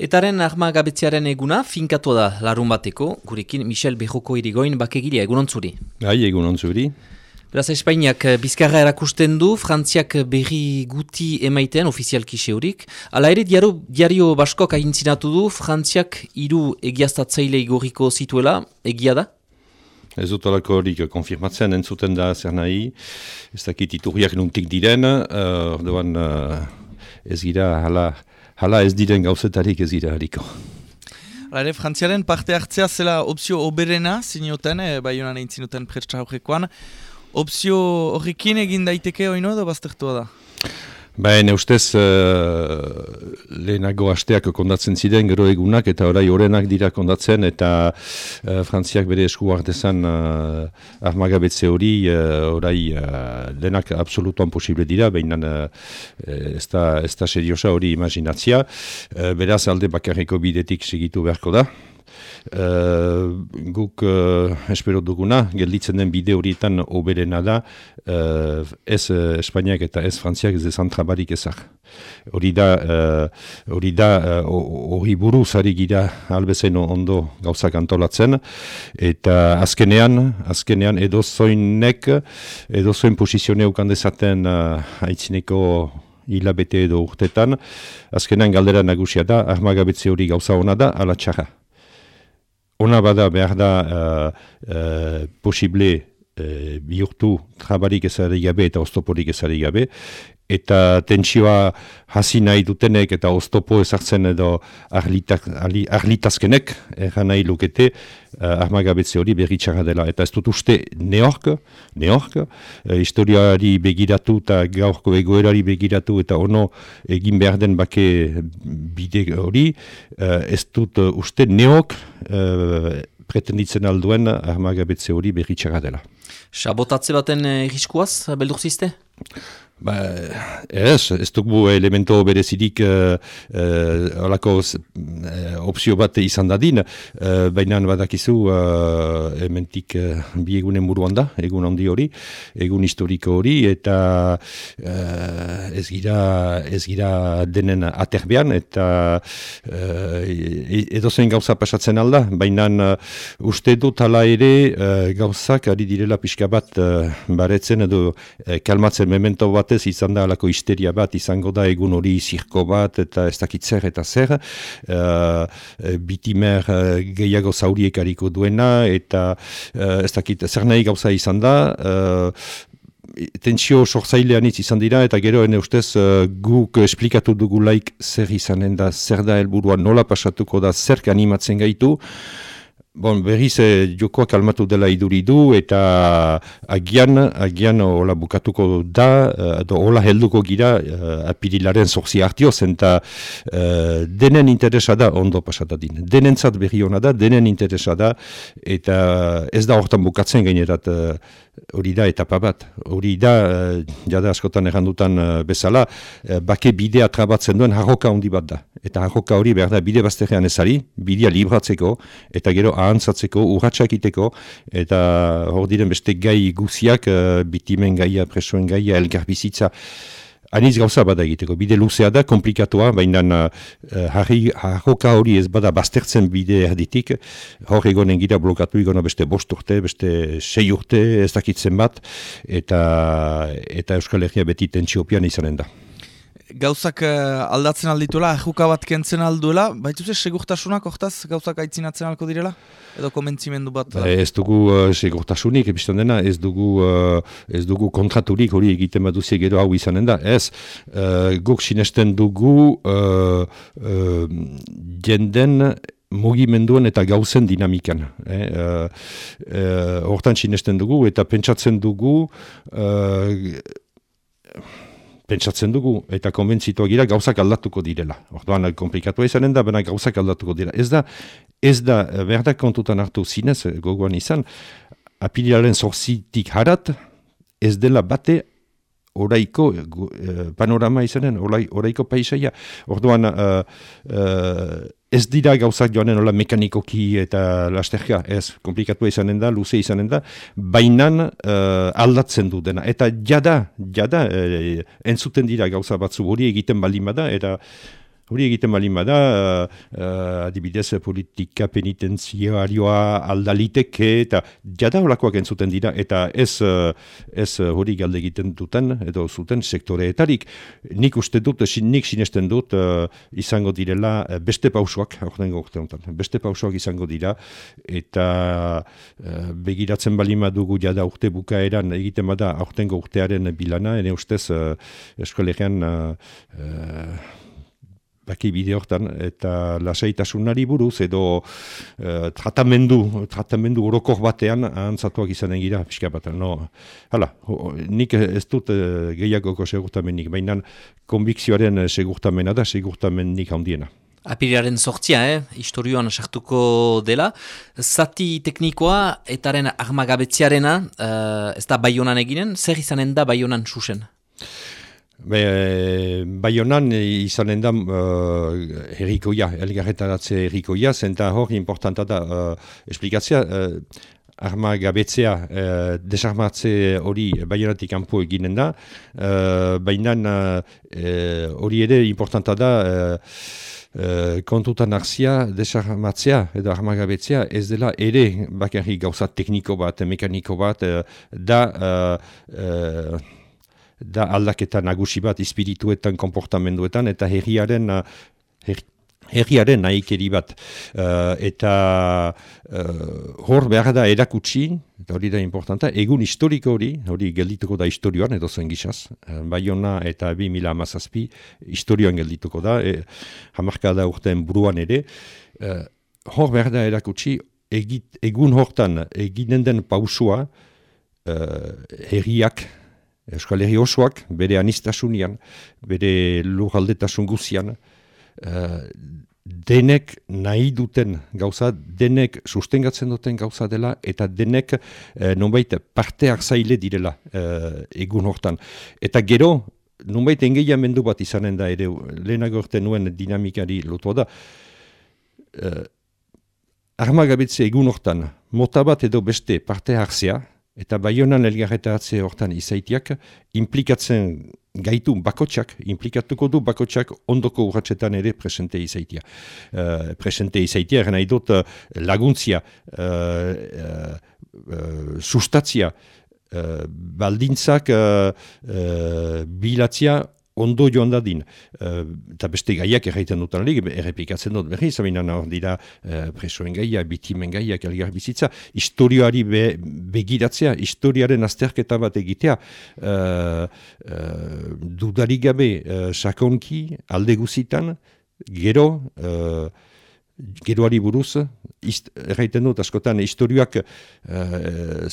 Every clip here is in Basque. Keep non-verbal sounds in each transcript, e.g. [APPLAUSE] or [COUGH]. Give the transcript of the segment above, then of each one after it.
Etaren arma gabetziaren eguna finkatu da larun bateko, gurekin Michel Bejoko irigoin bakegilea, egunon zuri. Bai, egunon zuri. Beraz, Espainiak eh, bizkarra erakusten du, Frantziak berri guti emaiten ofizialki seurik. Hala ere, diario, diario baskok ahintzinatu du, Frantziak hiru egiaztatzaile igoriko zituela, egia da? Ez dut alako horik konfirmatzen entzuten da zer nahi, ez dakit iturriak nuntik diren, uh, orduan uh, ez gira hala... Hala ez diren gauzetarik ez dira hariko. Hala frantziaren parte hartzea zela opzio oberena, zinioten, e, bai honan egin zinuten pretsa horrekoan. Opzio horrekin egin daiteke oino edo baztertua da? Baina ustez uh, lehenago hasteak kondatzen ziren gero egunak eta orai orenak dira kondatzen eta uh, Frantziak bere esku hartezan uh, armagabetze hori uh, orai uh, lehenak absolutuan posible dira, baina uh, ez da seriosa hori imaginatzia. Uh, beraz alde bakarriko bidetik segitu beharko da. Uh, guk uh, espero duguna, gelditzen den bide horietan oberena da, uh, ez Espainiak eta ez Frantziak ez ezan trabarik ezak. Hori da, hori uh, da, hori buruz ari gira albezen ondo gauzak antolatzen, eta azkenean, azkenean edo zoinek, edo zoin posizione ukandezaten uh, haitzineko hilabete edo urtetan, azkenean galdera nagusia da, armagabetze hori gauza hona da, ala txarra ona bada behar da uh, uh, posible uh, bihurtu trabarik ezari gabe eta oztoporik ezari gabe, eta tentsioa hasi nahi dutenek eta oztopo ezartzen edo arlitazkenek erran nahi lukete uh, armagabetze hori berritxarra dela. Eta ez dut uste neork, neork, uh, historiari begiratu eta gaurko egoerari begiratu eta ono egin behar den bake bide hori, uh, ez dut uste neok uh, pretenditzen alduen armagabetze hori berritxarra dela. Sabotatze baten egiskuaz, beldur ziste? Ba, ez, ez dugu elemento berezirik uh, uh, opzio bat izan dadin, uh, baina badakizu uh, ementik uh, bi egunen buruan da, egun handi hori, egun historiko hori, eta uh, ez, gira, ez gira denen aterbean, eta uh, edo zen gauza pasatzen alda, baina uh, uste dut ala ere uh, gauzak ari direla pixka bat uh, baretzen edo uh, kalmatzen memento bat batez izan da alako histeria bat, izango da egun hori zirko bat, eta ez dakit zer eta zer, uh, bitimer uh, gehiago zauriek hariko duena, eta uh, ez dakit zer nahi gauza izan da, uh, tentsio sorzailean izan dira, eta gero ene ustez uh, guk esplikatu dugu laik zer izanen da, zer da helburua nola pasatuko da, zer animatzen gaitu, Bon, berriz eh, jokoak almatu dela iduridu eta agian, agian hola bukatuko da, edo hola helduko gira eh, apirilaren zorzi hartio, zenta eh, denen interesa da ondo pasatadin. Denen zat berri hona da, denen interesa da, eta ez da hortan bukatzen gainerat eh, hori da etapa bat. Hori da, uh, jada askotan errandutan uh, bezala, uh, bake bidea trabatzen duen harroka handi bat da. Eta harroka hori behar da bide bazterrean ezari, bidea libratzeko, eta gero ahantzatzeko, urratxakiteko, eta hor diren beste gai guziak, bitimen gaia, presoen gaia, elgar bizitza, Aniz gauza bada egiteko, bide luzea da, komplikatua, baina uh, hori ez bada baztertzen bide erditik, hor egonen gira blokatu egona beste bost urte, beste sei urte ez dakitzen bat, eta, eta Euskal Herria beti tentsiopian izanen da gauzak uh, aldatzen aldituela, ahuka bat kentzen alduela, baitu ze segurtasunak hortaz gauzak aitzinatzen alko direla? Edo komentzimendu bat? Ba, ez dugu uh, segurtasunik, epistan dena, ez dugu, uh, ez dugu kontraturik hori egiten bat gero hau izanen da. Ez, uh, guk sinesten dugu uh, uh, jenden mugimenduen eta gauzen dinamikan. Eh? Uh, hortan sinesten dugu eta pentsatzen dugu pentsatzen dugu eta konbentzitua gira gauzak aldatuko direla. Orduan, komplikatu izanen da, baina gauzak aldatuko dira. Ez da, ez da, eh, behar da kontutan hartu zinez, eh, gogoan izan, apilaren zorzitik harat, ez dela bate oraiko uh, panorama izanen, oraiko paisaia. Orduan, ez dira gauzak joanen hola mekanikoki eta lasterka, ez, komplikatu izanen da, luze izanen da, bainan uh, aldatzen du dena. Eta jada, jada, uh, entzuten dira gauza batzu hori egiten baldin bada, eta Hori egiten malin bada, uh, adibidez politika penitenziarioa aldaliteke eta jada holakoak entzuten dira eta ez, uh, ez hori galde egiten duten edo zuten sektoreetarik. Nik uste dut, nik sinesten dut izango direla beste pausoak, beste pausoak izango dira eta uh, begiratzen balin badugu jada urte bukaeran egiten bada aurtengo urtearen bilana, ene ustez uh, eskolegian baki bide hortan, eta lasaitasunari buruz, edo uh, tratamendu, tratamendu orokor batean, ahantzatuak izan egira, pixka bat, no, hala, nik ez dut uh, gehiagoko segurtamenik, baina konbikzioaren segurtamena da, segurtamenik handiena. Apiriaren sortzia, eh? historioan sartuko dela. Zati teknikoa, etaren armagabetziarena, uh, ez da baionan eginen, zer izanen da baionan susen? Be, bai honan izanen da uh, errikoia, elgarretaratze errikoia, zenta hor importanta da uh, esplikatzea, uh, arma gabetzea, uh, desarmatze hori bai honatik anpo eginen da, uh, baina hori uh, ere importanta da Uh, kontutan arzia, desarmatzea edo armagabetzea ez dela ere bakarri gauza tekniko bat, mekaniko bat, da da aldaketa nagusi bat espirituetan, komportamenduetan, eta herriaren her, herriaren nahikeri bat. Uh, eta uh, hor behar da erakutsi, eta hori da importanta, egun historiko hori, hori geldituko da historioan, edo zen gizaz, uh, Bayona eta bi mila amazazpi, historioan geldituko da, e, hamarka da urtean buruan ere, uh, hor behar da erakutsi, egit, egun hortan eginen den pausua, uh, herriak, Euskal Herri osoak, bere anistasunean, bere lurraldetasun guzian, uh, denek nahi duten gauza, denek sustengatzen duten gauza dela, eta denek uh, nonbait parteak zaile direla uh, egun hortan. Eta gero, nonbait engeia mendu bat izanen da, ere lehenago nuen dinamikari lotua da, uh, armagabetze egun hortan, mota bat edo beste parte hartzea, Eta baionan elgarretaratze hortan izaitiak, implikatzen gaitu bakotsak, implikatuko du bakotsak ondoko urratxetan ere presente izaitia. Uh, presente izaitia, nahi dut uh, laguntzia, uh, sustatzia, baldintzak bilatzia ondo joan dadin. Uh, eta beste gaiak erraiten dutan alik, errepikatzen dut berri, zabinan hor dira uh, presoen gaia, bitimen gaiak, elgar bizitza, historioari be, begiratzea, historiaren azterketa bat egitea, uh, uh, dudarik gabe uh, sakonki, alde guzitan, gero, uh, geroari buruz, erraiten dut, askotan, historioak uh,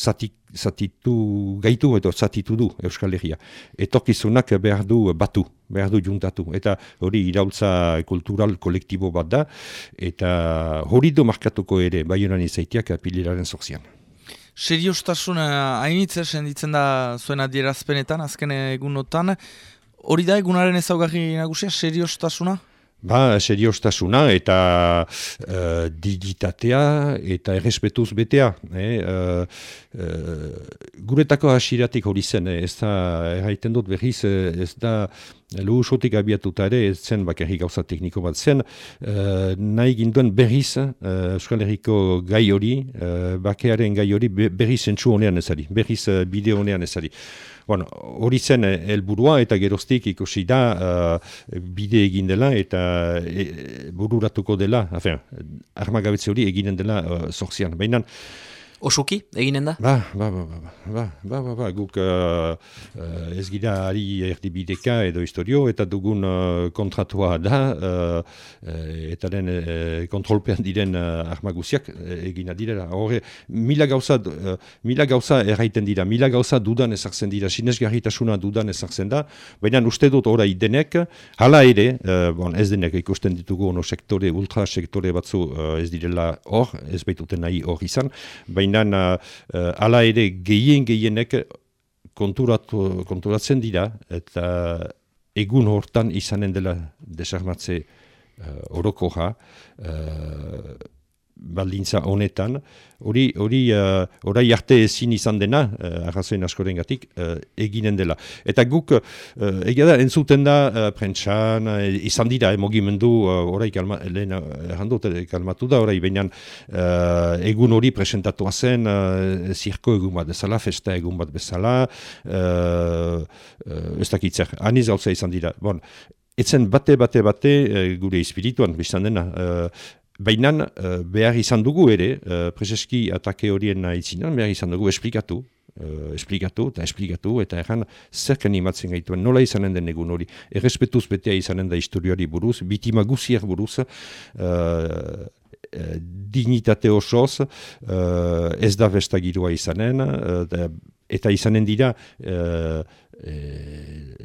zatitu gaitu edo zatitu du Euskal Herria. Etorkizunak behar du batu, behar du juntatu. Eta hori iraultza kultural kolektibo bat da, eta hori du markatuko ere, bai honan izaitiak apiliraren zorzian. Seriostasuna hainitzer senditzen da zuen adierazpenetan, azken egunotan. Hori da egunaren ezaugarri nagusia, seriostasuna? Ba, seriostasuna eta uh, digitatea eta errespetuz betea. Eh? Uh, uh, guretako hasiratik hori zen, ez da, erraiten dut berriz, ez da, lehu sotik abiatuta ere, ez zen bakarri gauza tekniko bat zen, uh, nahi ginduen berriz, uh, Euskal Herriko gai hori, uh, bakearen gai hori berriz entzu honean ezari, berriz uh, bideo honean ezari. Bueno, hori zen eh, helburua eta geroztik ikusi da uh, bide egin dela eta e, bururatuko dela, afen, armagabetze hori eginen dela uh, zorzian. Baina, Osoki, eginen da? Ba, ba, ba, ba, ba, ba, ba, ba, guk uh, uh, ez gira ari erdibideka edo historio, eta dugun uh, kontratua da, uh, eta den uh, kontrolpean diren uh, armaguziak uh, egina direla. Horre, mila gauza, uh, mila gauza erraiten dira, mila gauza dudan ezartzen dira, sinesgarritasuna dudan ezartzen da, baina uste dut orai denek, hala ere, uh, bon, ez denek ikusten ditugu ono sektore, ultra sektore batzu uh, ez direla hor, ez baituten nahi hor izan, baina baina uh, ala ere gehien gehienek konturatzen dira eta egun hortan izanen dela desarmatze uh, orokoja uh, baldintza honetan, hori hori uh, orai arte ezin izan dena, uh, arrazoen askoren gatik, uh, eginen dela. Eta guk, uh, egia da, entzuten da, uh, prentxan, uh, izan dira, eh, mogimendu, uh, orai kalma, lehen uh, kalmatu da, orai behinan uh, egun hori presentatua zen, uh, zirko egun bat bezala, festa egun bat bezala, uh, uh, ez dakitzer, aniz hau izan dira. Bon, Etzen bate, bate, bate, gure espirituan, biztan dena, Baina uh, behar izan dugu ere, uh, prezeski atake horien nahizinan, behar izan dugu esplikatu, uh, esplikatu eta esplikatu, eta erran zerken imatzen gaituen, nola izanen den egun hori. Errespetuz betea izanen da historiari buruz, bitima guziak buruz, uh, dignitate osoz, uh, ez da bestagirua izanen, uh, eta izanen dira, uh,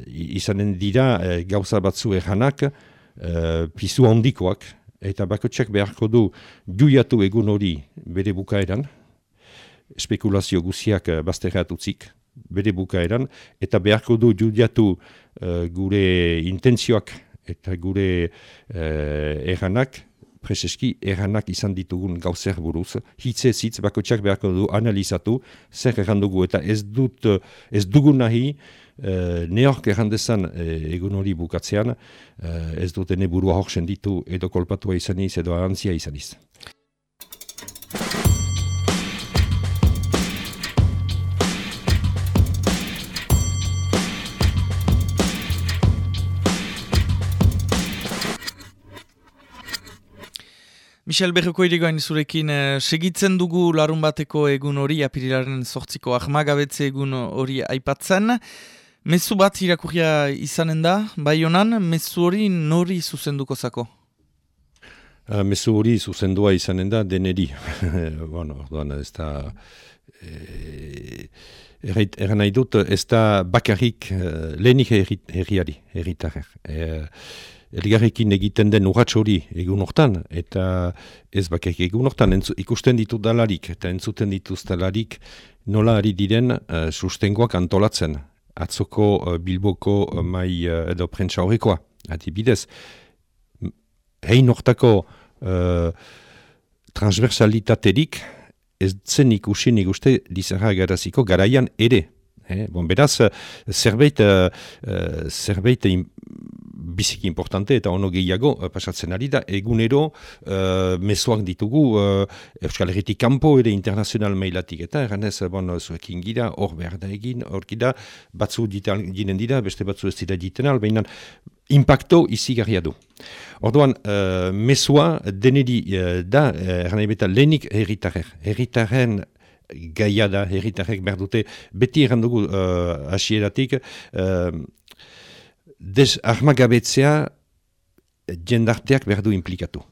izanen dira gauza batzu erranak, uh, pizu handikoak, eta bakotxak beharko du juiatu egun hori bere bukaeran, spekulazio guziak uh, bazterrat utzik bere bukaeran, eta beharko du juiatu uh, gure intentzioak eta gure uh, erranak, preseski erranak izan ditugun gauzer buruz, hitze zitz bakotxak beharko du analizatu, zer errandugu eta ez, dut, ez dugu nahi, Uh, neork errandezan uh, egun hori bukatzean, uh, ez duten burua hor ditu edo kolpatua izaniz edo antzia izaniz. Michel Berroko irigoain zurekin segitzen dugu larun bateko egun hori apirilaren sortziko ahmagabetze egun hori aipatzen. Mezu bat irakurria izanen da, bai honan, mezu hori nori zuzenduko zako? Uh, mezu hori zuzendua izanen da, deneri. [LAUGHS] bueno, orduan, ez da... E, Erran nahi dut, ez da bakarrik uh, lehenik herriari, herritarrer. E, Elgarrekin egiten den urratx hori egun hortan, eta ez bakarrik egun hortan, ikusten ditu dalarik, eta entzuten dituz dalarik, nola ari diren uh, sustengoak antolatzen atzoko uh, bilboko uh, mai uh, edo prentsa horrekoa. Adibidez, hein hortako uh, transversalitaterik ez zen ikusi nik uste dizarra garaziko garaian ere. Eh? Bon, beraz, zerbait, uh, zerbait biziki importante eta ono gehiago uh, pasatzen ari da, egunero uh, mesoak ditugu uh, Euskal Herritik kanpo ere internazional mailatik. Eta eranez, bon, zuekin gira, hor behar da egin, hor gira, batzu dinen dira, beste batzu ez dira diten al, behinan, impacto izi du. Orduan, uh, mesoa denedi uh, da, eranez beta, lehenik herritarrer, herritarren gaia da, herritarrek behar dute, beti errandugu uh, asieratik, uh, des armagabetzea jendarteak behar du implikatu.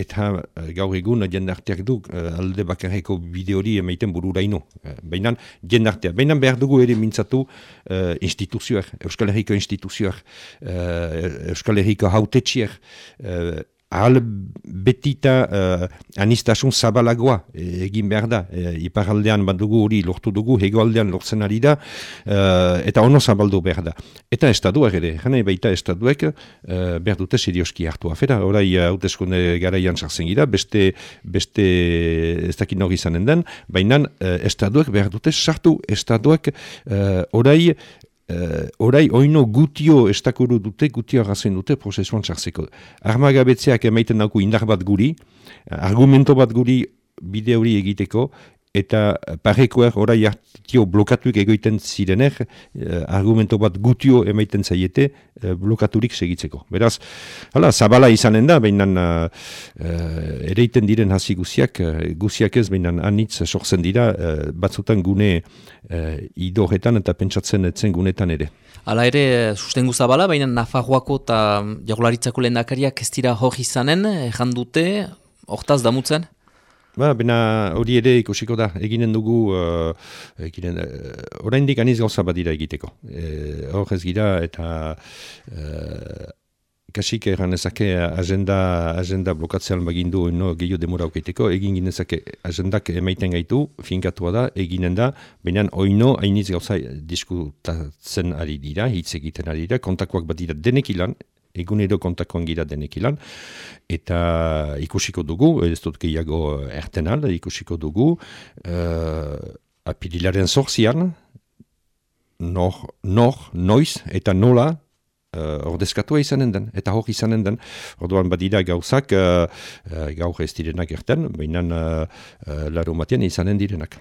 Eta uh, gaur egun jendarteak du uh, alde bakarreko bide hori emaiten bururaino. Baina jendarteak, baina behar dugu ere mintzatu uh, instituzioak, Euskal Herriko instituzioak, uh, Euskal Herriko hautetxiak, uh, ahal betita uh, anistasun zabalagoa e, egin behar da. E, iparaldean bat dugu hori lortu dugu, hegoaldean lortzen ari da, uh, eta ono zabaldu behar da. Eta estaduak ere, jane baita estaduek uh, behar dute serioski hartu afera. Horai hautezkunde garaian sartzen gira, beste, beste ez dakit nori izanen den, baina uh, estaduek behar dute sartu, estaduek uh, orai Uh, orai, oino gutio estakuru dute, gutio arrazen dute prozesuan txarzeko. Armagabetzeak emaiten dauku indar bat guri, argumento bat guri bide hori egiteko, eta parekoer orai hartio blokatuik egoiten zirener, eh, argumento bat gutio emaiten zaiete eh, blokaturik segitzeko. Beraz, hala, zabala izanen da, behinan uh, uh, ereiten diren hasi guziak, uh, guziak ez, behinan anitz sortzen dira, uh, batzutan gune uh, idorretan eta pentsatzen etzen gunetan ere. Hala ere, sustengu zabala, baina Nafarroako eta jagularitzako lehen dakariak ez dira hori izanen, jandute, hortaz damutzen? Ba, bena hori ere ikusiko da, eginen dugu, uh, eginen, uh, oraindik aniz gauza bat dira egiteko. E, hor ez gira eta uh, kasik erran ezake agenda, agenda blokatzean bagindu no, gehiago demora aukaiteko, egin ginezake agendak emaiten gaitu, finkatua da, eginen da, baina oino hainiz gauza diskutatzen ari dira, hitz egiten ari dira, kontakoak bat dira denek ilan, egunero kontakoan gira denek ilan, eta ikusiko dugu, ez dut gehiago ertenal, ikusiko dugu, uh, apirilaren zorzian, nor, nor, noiz, eta nola, uh, ordezkatua izanen den, eta hor izanen den. Orduan badira gauzak, uh, uh, gaur ez direnak erten, baina uh, uh, laro izanen direnak.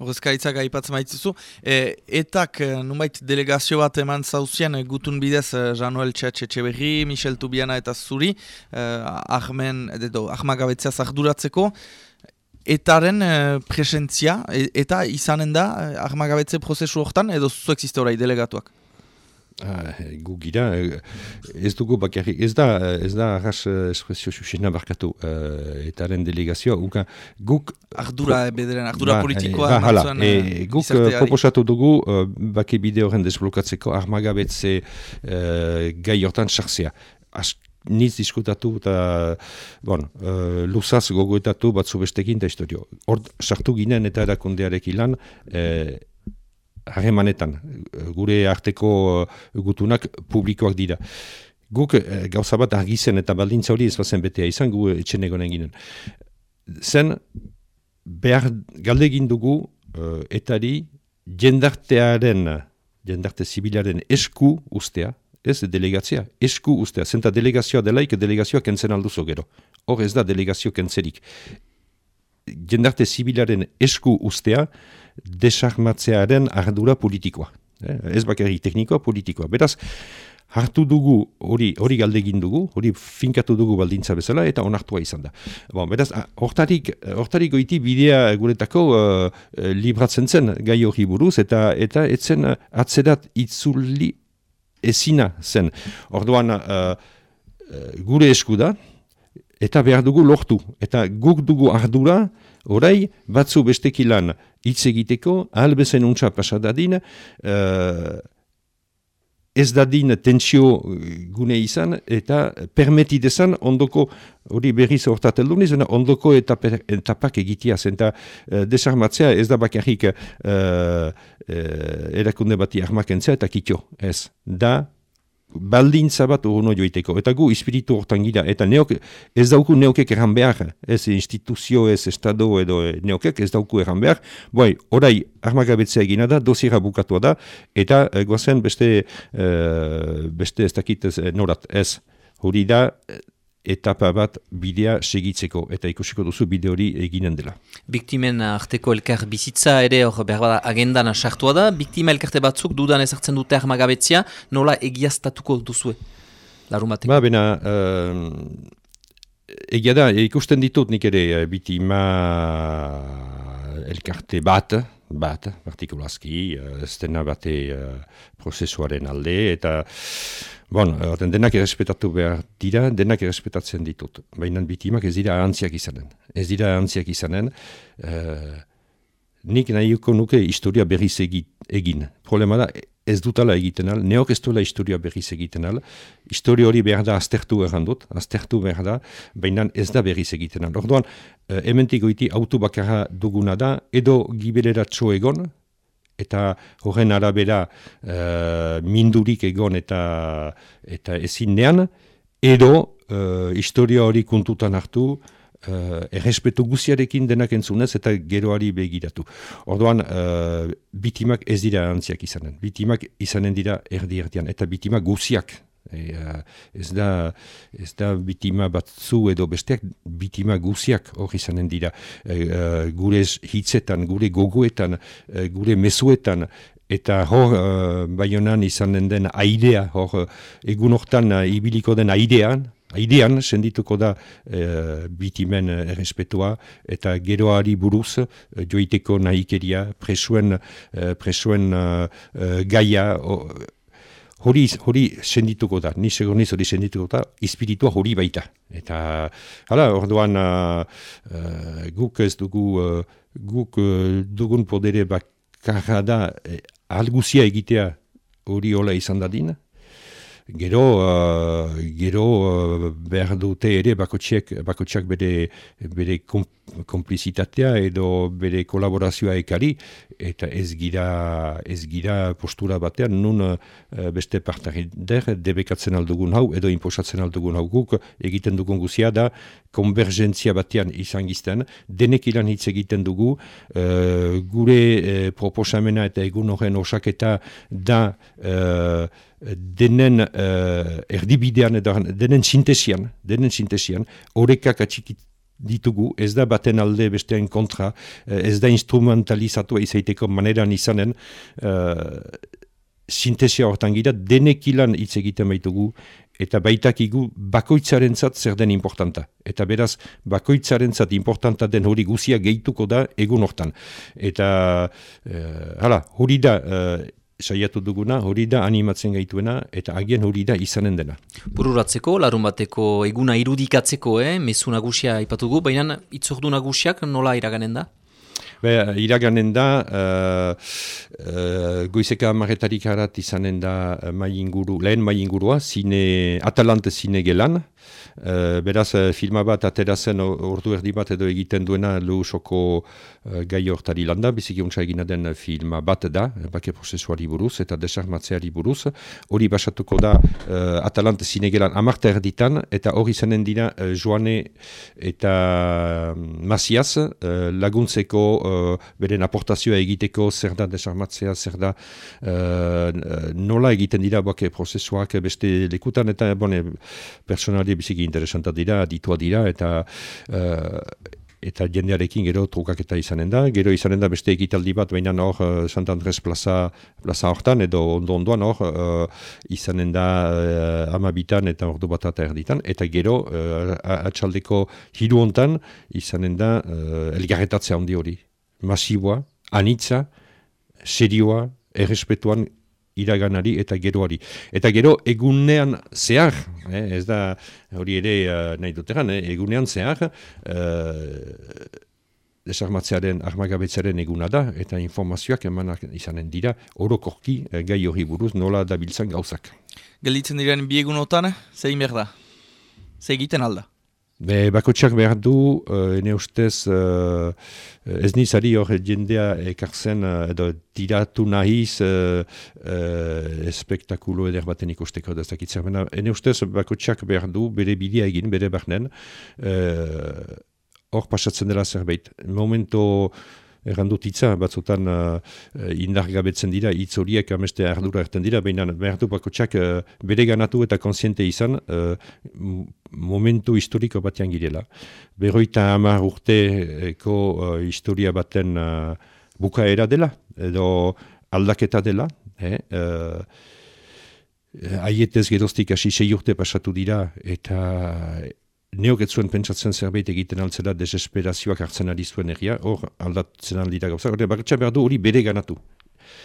Horrezkaritzak aipatzen maitzuzu. E, etak, numait delegazio bat eman zauzien, gutun bidez, Januel Txetxe Txeberri, Michel Tubiana eta Zuri, Ahmen, edo, Ahmagabetzea zarduratzeko. Etaren presentzia, e, eta izanen da, Ahmagabetze prozesu hortan, edo zuzuek ziste delegatuak? Ah, gu gira, eh, ez dugu bakarrik, ez da, ez da arras eh, espresio susena barkatu uh, etaren delegazioa, uka, guk... Ardura, bederen, ardura ba, politikoa. Ba, hala, e, guk proposatu dugu, uh, bake bide horren desblokatzeko, armagabetze uh, gai hortan sartzea. Niz diskutatu eta, bon, uh, luzaz gogoetatu batzu bestekin da historio. Hor, sartu ginen eta erakundearek ilan, harremanetan, gure arteko eh, gutunak publikoak dira. Guk e, gauza bat argizen eta baldintza hori ez bazen betea izan, gu etxen egonen ginen. Zen, behar galdegin dugu uh, etari jendartearen, jendarte zibilaren esku ustea, ez delegatzea, esku ustea, zenta delegazioa delaik delegazioa kentzen alduzo gero. Hor ez da delegazio kentzerik. Jendarte zibilaren esku ustea, desarmatzearen ardura politikoa. Eh? Ez bakarri teknikoa, politikoa. Beraz, hartu dugu, hori hori galdegin dugu, hori finkatu dugu baldintza bezala, eta onartua izan da. Bon, beraz, hortarik, hortarik goiti bidea guretako uh, libratzen zen gai hori buruz, eta eta etzen atzerat itzuli ezina zen. Orduan, uh, gure esku da, eta behar dugu lortu. Eta guk dugu ardura, orai, batzu bestekilan hitz egiteko, ahalbezen untsa pasadadin, uh, ez dadin tentsio gune izan, eta permetidezan ondoko, hori berriz hortateldu niz, ondoko eta etapak egitea zen, eta uh, desarmatzea ez da bakarrik uh, uh, erakunde bati armakentzea eta kitio, ez. Da, baldintza bat urno joiteko. Eta gu espiritu hortan gira. Eta neok, ez dauku neokek erran behar. Ez instituzio, ez estado edo neokek ez dauku erran behar. Boi, orai, armagabetzea egina da, dosiera bukatua da, eta e, gozen beste, e, beste ez dakit ez, norat, ez. Hori da, etapa bat bidea segitzeko eta ikusiko duzu bide hori eginen dela. Biktimen arteko elkar bizitza ere hor behar bada agendan sartua da, biktima elkarte batzuk dudan ezartzen dute armagabetzia, nola egiaztatuko duzue? Larumateko. Ba, bena, uh, egia da, ikusten ditut nik ere uh, biktima elkarte bat, bat, partikulazki, uh, ez dena bate uh, prozesuaren alde, eta orten, denak errespetatu behar dira, denak errespetatzen ditut. Baina bitimak ez dira antziak izanen. Ez dira antziak izanen. Uh, nik nahiuko nuke historia berriz egin. Problema da, ez dutala egiten al, neok ez duela historia berriz egiten al. Historia hori behar da aztertu errandut, aztertu behar da, baina ez da berriz egiten al. Orduan, uh, ementiko iti autu bakarra duguna da, edo gibelera txo egon, eta horren arabera uh, mindurik egon eta eta ezinean, edo uh, historia hori kuntutan hartu, uh, errespetu guziarekin denak entzunez eta geroari begiratu. Orduan, uh, bitimak ez dira antziak izanen. Bitimak izanen dira erdi-erdian, eta bitimak guziak E, ez, da, ez da bitima batzu edo besteak bitima guziak hori izanen dira. E, e, gure hitzetan, gure gogoetan, e, gure mezuetan, eta hor e, baionan izanen den airea, hor egun hortan ibiliko den airean, Aidean, sendituko da e, bitimen errespetua eta geroari buruz e, joiteko nahikeria, presuen, e, presuen gaia, hori, hori sendituko da, ni segur hori sendituko da, espiritua hori baita. Eta, hala, orduan, uh, uh, guk ez dugu, uh, guk uh, dugun podere bakarra da, eh, alguzia egitea hori hola izan dadin, gero, uh, gero uh, behar dute ere bakotxek, bakotxak bere, bere komplizitatea edo bere kolaborazioa ekari, eta ez gira, ez gira postura batean, nun uh, beste partari der, debekatzen aldugun hau, edo imposatzen aldugun hau. Guk, egiten dugun guzia da, konvergentzia batean izan gizten, denek ilan hitz egiten dugu, uh, gure uh, proposamena eta egun horren osaketa da uh, denen uh, erdibidean edo denen sintesian, denen sintesian, horrekak atxikit ditugu, ez da baten alde bestean kontra, ez da instrumentalizatua izaiteko maneran izanen, uh, sintesia hortan gira, denek ilan hitz egiten baitugu, eta baitakigu bakoitzaren zat zer den importanta. Eta beraz, bakoitzaren zat importanta den hori guzia gehituko da egun hortan. Eta, uh, hala, hori da, uh, saiatu duguna, hori da animatzen gaituena, eta agian hori da izanen dena. Bururatzeko, larun bateko eguna irudikatzeko, eh? mesu nagusia ipatugu, baina itzordu nagusiak nola iraganen da? Be, iraganen da, uh, uh, goizeka amaretarik harat izanen da mai inguru, lehen mai ingurua, zine, Atalante zine gelan, Uh, beraz, uh, filma bat aterazen ordu erdi bat edo egiten duena lehusoko uh, gai hortari landa, biziki untsa egina den filma bat da, bake prozesuari buruz eta desarmatzeari buruz. Hori basatuko da uh, Atalante zinegelan amarta erditan, eta hori zenen dira uh, Joane eta um, Masiaz uh, laguntzeko beren aportazioa egiteko zer da desarmatzea, zer da nola egiten dira bake prozesuak beste lekutan, eta bone, personali biziki interesanta dira, ditua dira, eta uh, eta jendearekin gero trukaketa izanen da. Gero izanen da beste egitaldi bat, baina hor uh, Sant Andres plaza, plaza hortan, edo ondo ondoan hor uh, izanen da uh, amabitan eta ordu bat eta erditan. Eta gero uh, atxaldeko hiru hontan izanen da uh, elgarretatzea handi hori. Masiboa, anitza, serioa, errespetuan iraganari eta geroari. Eta gero egunean zehar, eh, ez da hori ere uh, nahi duteran, eh, egunean zehar, uh, desarmatzearen, armagabetzaren eguna da, eta informazioak eman izanen dira, orokorki uh, gai hori buruz nola dabiltzan gauzak. Gelditzen diren biegunotan, zein behar da? Zegiten alda? Be, bakotxak behar du, uh, ene ustez, uh, ez nizari hor jendea ekartzen, uh, edo tiratu nahiz uh, uh, espektakulo eder baten ikusteko da zakitzen. Ene ustez, bakotxak behar du, bere bidea egin, bere barnen, hor uh, pasatzen dela zerbait. Momento errandut itza, batzutan uh, indargabetzen dira, hitz horiek ameste ardura erten dira, baina behar du bakotxak uh, bere ganatu eta konsiente izan, uh, momentu historiko batean girela. Berroita hamar urteko uh, historia baten uh, bukaera dela, edo aldaketa dela, eh? uh, Aietez geroztik hasi sei urte pasatu dira eta neok zuen pentsatzen zerbait egiten altzela desesperazioak hartzen ari zuen egia, hor aldatzen aldira gauza, hori behar du hori bere ganatu.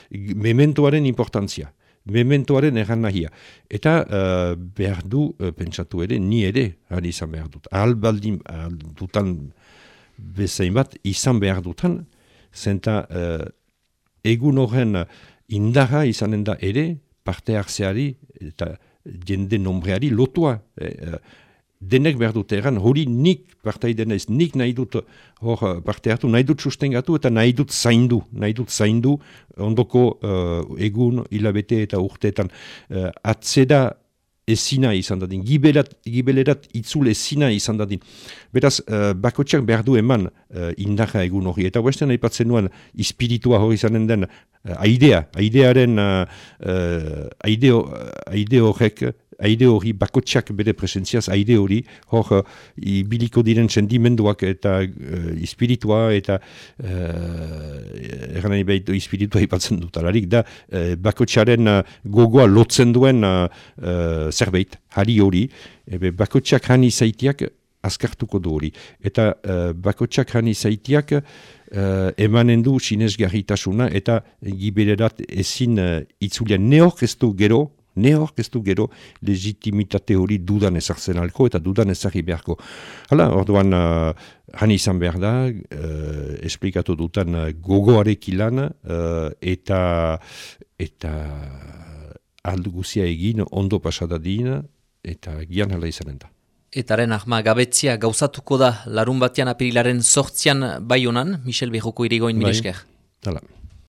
Mementoaren importantzia, mementoaren erran nahia. Eta uh, behar du uh, pentsatu ere, ni ere, hali izan behar dut. Ahal baldin, ahal dutan bezain bat, izan behar dutan, zenta uh, egun horren indarra izanen da ere, parte hartzeari eta jende nombreari lotua. Eh, denek behar dute eran, hori nik partaiden ez, nik nahi dut hor eh, parte hartu, nahi dut sustengatu eta nahi dut zaindu, nahi dut zaindu ondoko uh, egun, hilabete eta urteetan. Uh, atzeda ezina izan dadin, gibelat, gibelerat itzul ezina izan dadin. Beraz, uh, bakotxak behar du eman uh, indarra egun hori, eta huesten aipatzen nuen espiritua hori izanen den uh, aidea, aidearen uh, uh, aide horrek aide hori, bakotxak bere presentziaz, aide hori, hor, uh, ibiliko diren sendimenduak eta uh, ispiritua eta uh, eran nahi behitu ispiritua ipatzen dut, alarik da, uh, bakotxaren uh, gogoa lotzen duen uh, uh, zerbait, hari hori, ebe bakotxak hani zaitiak azkartuko du hori. Eta uh, bakotxak hani zaitiak uh, emanen du sinesgarritasuna eta gibererat ezin uh, itzulian neok ez du gero, Ne hor, ez du gero legitimitate hori dudan ezartzen alko eta dudan ezarri beharko. Hala, orduan, uh, han izan behar da, uh, esplikatu dutan uh, gogoarek ilan, uh, eta, eta aldu guzia egin, ondo pasadadin, eta gian hala izanen da. Etaren ahma gabetzia gauzatuko da larun batean apirilaren sortzian bai honan, Michel Berroko irigoin bai. Hala.